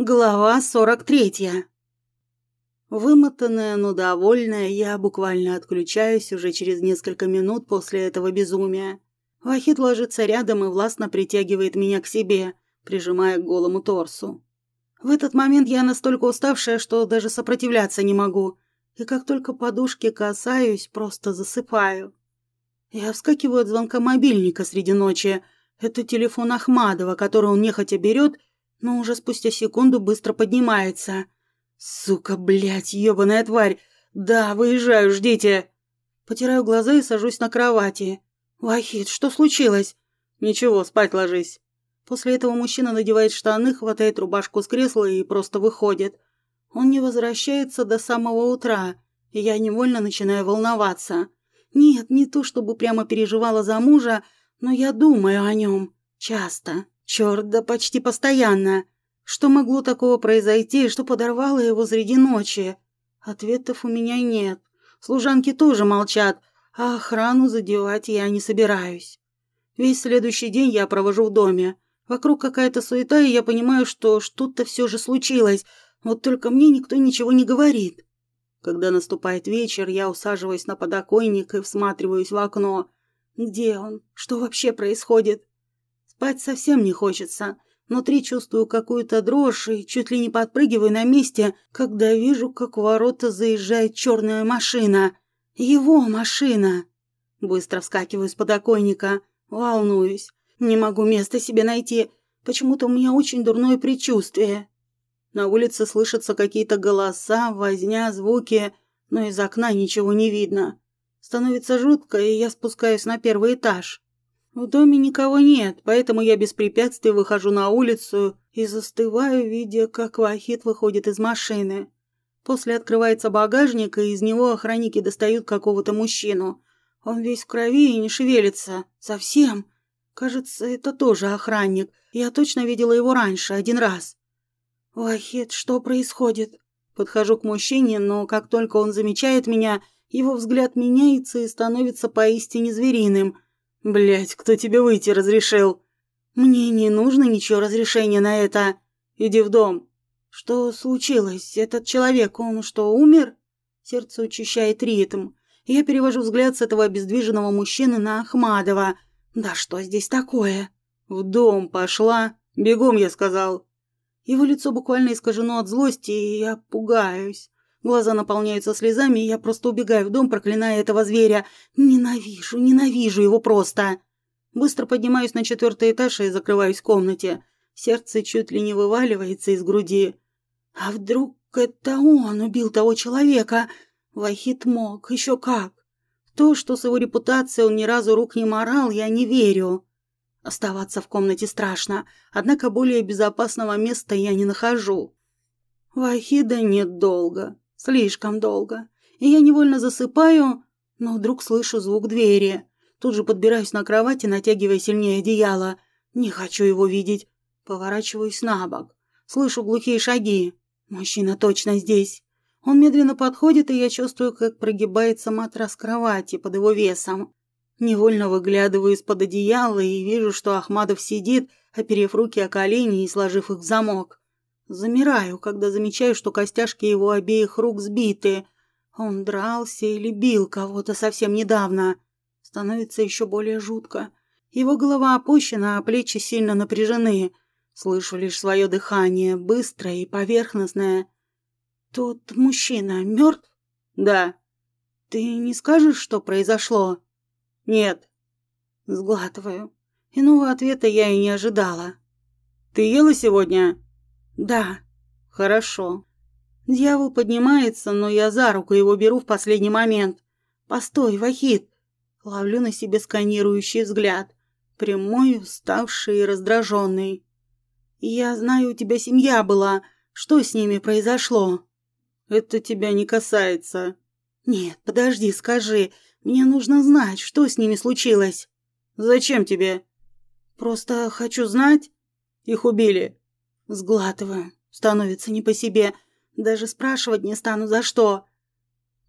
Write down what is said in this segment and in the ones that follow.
Глава 43. Вымотанная, но довольная, я буквально отключаюсь уже через несколько минут после этого безумия. Вахид ложится рядом и властно притягивает меня к себе, прижимая к голому торсу. В этот момент я настолько уставшая, что даже сопротивляться не могу, и как только подушки касаюсь, просто засыпаю. Я вскакиваю от звонка мобильника среди ночи. Это телефон Ахмадова, который он нехотя берет но уже спустя секунду быстро поднимается. «Сука, блядь, ёбаная тварь! Да, выезжаю, ждите!» Потираю глаза и сажусь на кровати. «Вахид, что случилось?» «Ничего, спать ложись». После этого мужчина надевает штаны, хватает рубашку с кресла и просто выходит. Он не возвращается до самого утра, и я невольно начинаю волноваться. Нет, не то чтобы прямо переживала за мужа, но я думаю о нем. Часто. Черт, да почти постоянно. Что могло такого произойти, что подорвало его среди ночи? Ответов у меня нет. Служанки тоже молчат, а охрану задевать я не собираюсь. Весь следующий день я провожу в доме. Вокруг какая-то суета, и я понимаю, что что-то все же случилось, вот только мне никто ничего не говорит. Когда наступает вечер, я усаживаюсь на подоконник и всматриваюсь в окно. Где он? Что вообще происходит? Спать совсем не хочется. Внутри чувствую какую-то дрожь и чуть ли не подпрыгиваю на месте, когда вижу, как в ворота заезжает черная машина. Его машина. Быстро вскакиваю с подоконника. Волнуюсь. Не могу места себе найти. Почему-то у меня очень дурное предчувствие. На улице слышатся какие-то голоса, возня, звуки, но из окна ничего не видно. Становится жутко, и я спускаюсь на первый этаж. В доме никого нет, поэтому я без препятствий выхожу на улицу и застываю, видя, как Вахид выходит из машины. После открывается багажник, и из него охранники достают какого-то мужчину. Он весь в крови и не шевелится. Совсем. Кажется, это тоже охранник. Я точно видела его раньше, один раз. «Вахид, что происходит?» Подхожу к мужчине, но как только он замечает меня, его взгляд меняется и становится поистине звериным – Блять, кто тебе выйти разрешил? Мне не нужно ничего разрешения на это. Иди в дом. Что случилось? Этот человек, он что, умер? Сердце учащает ритм. Я перевожу взгляд с этого обездвиженного мужчины на Ахмадова. Да что здесь такое? В дом пошла. Бегом, я сказал. Его лицо буквально искажено от злости, и я пугаюсь. Глаза наполняются слезами, и я просто убегаю в дом, проклиная этого зверя. Ненавижу, ненавижу его просто. Быстро поднимаюсь на четвертый этаж и закрываюсь в комнате. Сердце чуть ли не вываливается из груди. А вдруг это он убил того человека? Вахит мог, еще как. То, что с его репутацией он ни разу рук не морал, я не верю. Оставаться в комнате страшно, однако более безопасного места я не нахожу. Вахида нет долго. Слишком долго. И я невольно засыпаю, но вдруг слышу звук двери. Тут же подбираюсь на кровати, натягивая сильнее одеяло. Не хочу его видеть. Поворачиваюсь на бок. Слышу глухие шаги. Мужчина точно здесь. Он медленно подходит, и я чувствую, как прогибается матрас кровати под его весом. Невольно выглядываю из-под одеяла и вижу, что Ахмадов сидит, оперев руки о колени и сложив их в замок. Замираю, когда замечаю, что костяшки его обеих рук сбиты. Он дрался или бил кого-то совсем недавно. Становится еще более жутко. Его голова опущена, а плечи сильно напряжены. Слышу лишь свое дыхание, быстрое и поверхностное. «Тот мужчина мертв?» «Да». «Ты не скажешь, что произошло?» «Нет». Сглатываю. Иного ответа я и не ожидала. «Ты ела сегодня?» «Да». «Хорошо». Дьявол поднимается, но я за руку его беру в последний момент. «Постой, Вахид!» Ловлю на себе сканирующий взгляд. Прямой, уставший и раздраженный. «Я знаю, у тебя семья была. Что с ними произошло?» «Это тебя не касается». «Нет, подожди, скажи. Мне нужно знать, что с ними случилось». «Зачем тебе?» «Просто хочу знать». «Их убили». Сглатываю. Становится не по себе. Даже спрашивать не стану, за что.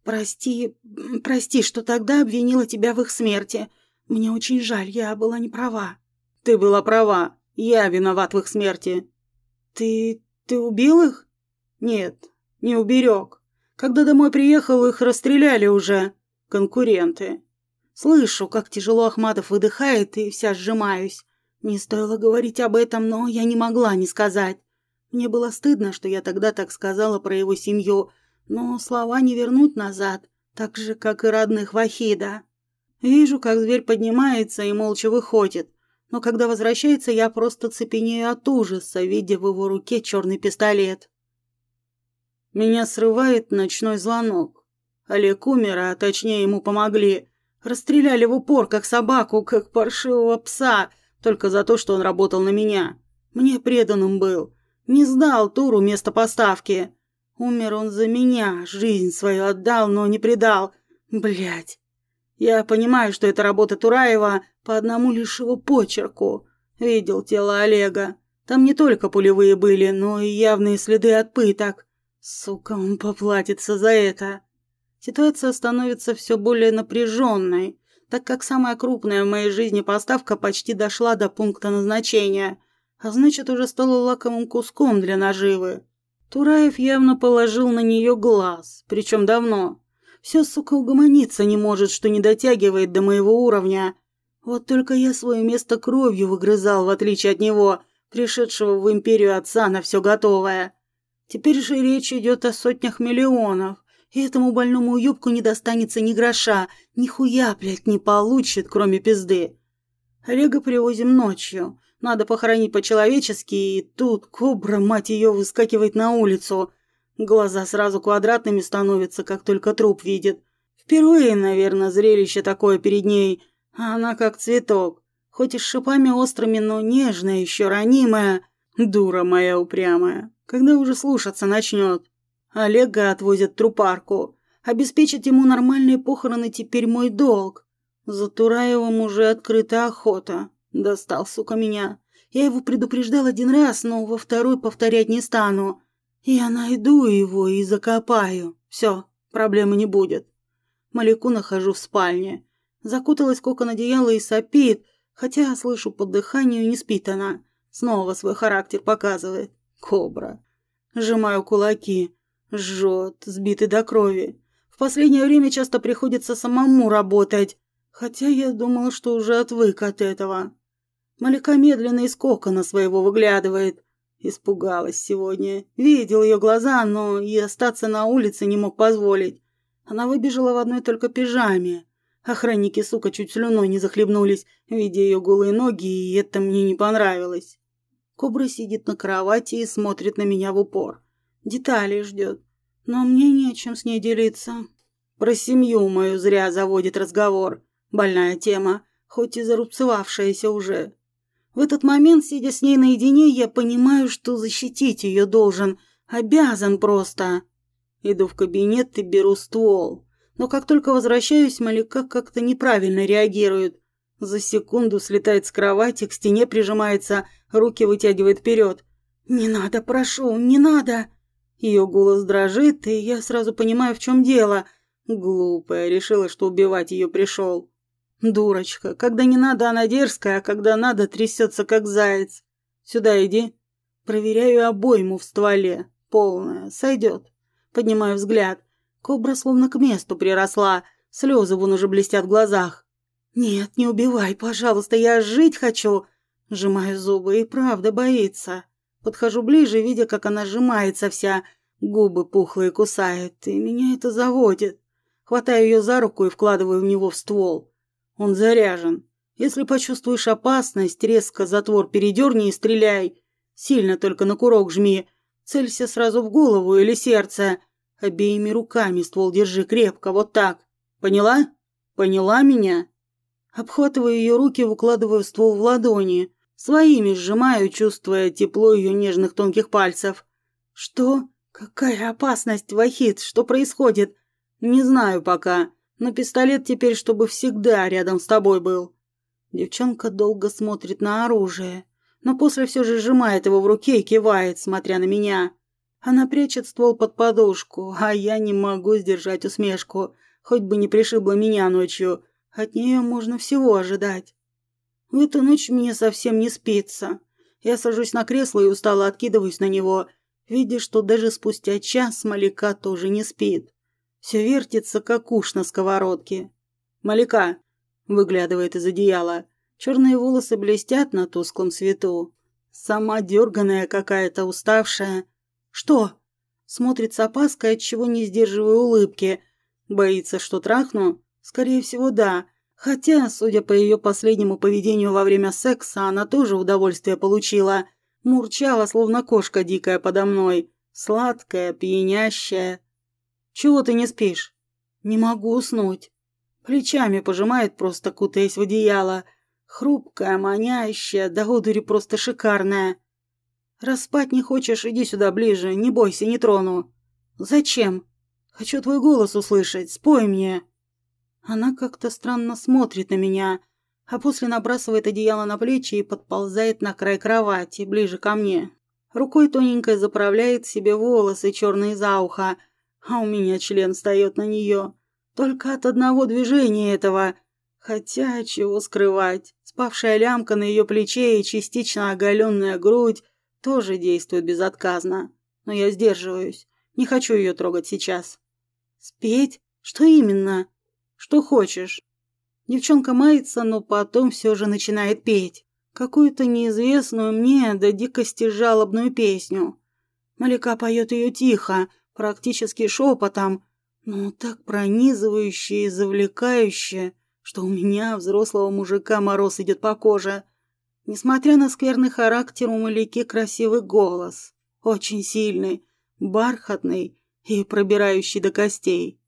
Прости, прости, что тогда обвинила тебя в их смерти. Мне очень жаль, я была не права. Ты была права. Я виноват в их смерти. Ты... Ты убил их? Нет, не уберег. Когда домой приехал, их расстреляли уже. Конкуренты. Слышу, как тяжело Ахматов выдыхает, и вся сжимаюсь. Не стоило говорить об этом, но я не могла не сказать. Мне было стыдно, что я тогда так сказала про его семью, но слова не вернуть назад, так же, как и родных Вахида. Вижу, как зверь поднимается и молча выходит, но когда возвращается, я просто цепенею от ужаса, видя в его руке черный пистолет. Меня срывает ночной звонок. Олег умер, а точнее ему помогли. Расстреляли в упор, как собаку, как паршивого пса, только за то, что он работал на меня. Мне преданным был. Не сдал Туру место поставки. Умер он за меня, жизнь свою отдал, но не предал. Блять. Я понимаю, что это работа Тураева по одному лишь его почерку. Видел тело Олега. Там не только пулевые были, но и явные следы от пыток. Сука, он поплатится за это. Ситуация становится все более напряженной, так как самая крупная в моей жизни поставка почти дошла до пункта назначения, а значит, уже стала лакомым куском для наживы. Тураев явно положил на нее глаз, причем давно. Все, сука, угомониться не может, что не дотягивает до моего уровня. Вот только я свое место кровью выгрызал, в отличие от него, пришедшего в империю отца на все готовое. Теперь же речь идет о сотнях миллионов, и этому больному юбку не достанется ни гроша, ни хуя, блядь, не получит, кроме пизды. Олега привозим ночью. Надо похоронить по-человечески, и тут кобра, мать ее, выскакивает на улицу. Глаза сразу квадратными становятся, как только труп видит. Впервые, наверное, зрелище такое перед ней, а она как цветок. Хоть и с шипами острыми, но нежная, еще ранимая. Дура моя упрямая. Когда уже слушаться начнет? Олега отвозят трупарку. Обеспечить ему нормальные похороны теперь мой долг. За Тураевым уже открыта охота. Достал, сука, меня. Я его предупреждал один раз, но во второй повторять не стану. Я найду его и закопаю. Все, проблемы не будет. Маляку нахожу в спальне. Закуталась кокон одеяла и сопит, хотя, слышу по дыханию, не спит она. Снова свой характер показывает. Кобра. Сжимаю кулаки. Жжет, сбитый до крови. В последнее время часто приходится самому работать, хотя я думала, что уже отвык от этого. Малика медленно из кокона своего выглядывает. Испугалась сегодня. Видел ее глаза, но и остаться на улице не мог позволить. Она выбежала в одной только пижаме. Охранники, сука, чуть слюной не захлебнулись, видя ее голые ноги, и это мне не понравилось. Кобра сидит на кровати и смотрит на меня в упор. Детали ждет. Но мне не о чем с ней делиться. Про семью мою зря заводит разговор. Больная тема, хоть и зарубцевавшаяся уже. В этот момент, сидя с ней наедине, я понимаю, что защитить ее должен. Обязан просто. Иду в кабинет и беру ствол. Но как только возвращаюсь, Малика как-то неправильно реагирует. За секунду слетает с кровати, к стене прижимается, руки вытягивает вперед. «Не надо, прошу, не надо!» Ее голос дрожит, и я сразу понимаю, в чем дело. Глупая, решила, что убивать ее пришел. Дурочка, когда не надо, она дерзкая, а когда надо, трясется, как заяц. Сюда иди. Проверяю обойму в стволе. Полная. Сойдет. Поднимаю взгляд. Кобра словно к месту приросла. Слезы вон уже блестят в глазах. «Нет, не убивай, пожалуйста, я жить хочу!» Сжимаю зубы и правда боится. Подхожу ближе, видя, как она сжимается вся, губы пухлые кусает, и меня это заводит. Хватаю ее за руку и вкладываю в него в ствол. Он заряжен. Если почувствуешь опасность, резко затвор передерни и стреляй. Сильно только на курок жми. Целься сразу в голову или сердце. Обеими руками ствол держи крепко, вот так. Поняла? Поняла меня? Обхватываю ее руки и укладываю ствол в ладони. Своими сжимаю, чувствуя тепло ее нежных тонких пальцев. Что? Какая опасность, Вахид? Что происходит? Не знаю пока, но пистолет теперь, чтобы всегда рядом с тобой был. Девчонка долго смотрит на оружие, но после все же сжимает его в руке и кивает, смотря на меня. Она прячет ствол под подушку, а я не могу сдержать усмешку, хоть бы не пришибла меня ночью. От нее можно всего ожидать. В эту ночь мне совсем не спится. Я сажусь на кресло и устало откидываюсь на него. видя, что даже спустя час Малика тоже не спит. Все вертится, как уж на сковородке. «Малика!» – выглядывает из одеяла. Черные волосы блестят на тусклом свету. Сама дерганая какая-то, уставшая. «Что?» Смотрит с опаской, отчего не сдерживаю улыбки. Боится, что трахну? Скорее всего, да. Хотя, судя по ее последнему поведению во время секса, она тоже удовольствие получила. Мурчала, словно кошка дикая подо мной. Сладкая, пьянящая. «Чего ты не спишь?» «Не могу уснуть». Плечами пожимает, просто кутаясь в одеяло. Хрупкая, манящая, до одури просто шикарная. «Раз спать не хочешь, иди сюда ближе, не бойся, не трону». «Зачем?» «Хочу твой голос услышать, спой мне». Она как-то странно смотрит на меня, а после набрасывает одеяло на плечи и подползает на край кровати, ближе ко мне. Рукой тоненькой заправляет себе волосы черные за ухо, а у меня член встает на нее. Только от одного движения этого. Хотя, чего скрывать, спавшая лямка на ее плече и частично оголенная грудь тоже действует безотказно. Но я сдерживаюсь. Не хочу ее трогать сейчас. Спеть? Что именно? Что хочешь? Девчонка мается, но потом все же начинает петь. Какую-то неизвестную мне до дикости жалобную песню. Малика поет ее тихо, практически шепотом, но так пронизывающе и завлекающе, что у меня, взрослого мужика, мороз идет по коже. Несмотря на скверный характер, у Маляки красивый голос. Очень сильный, бархатный и пробирающий до костей.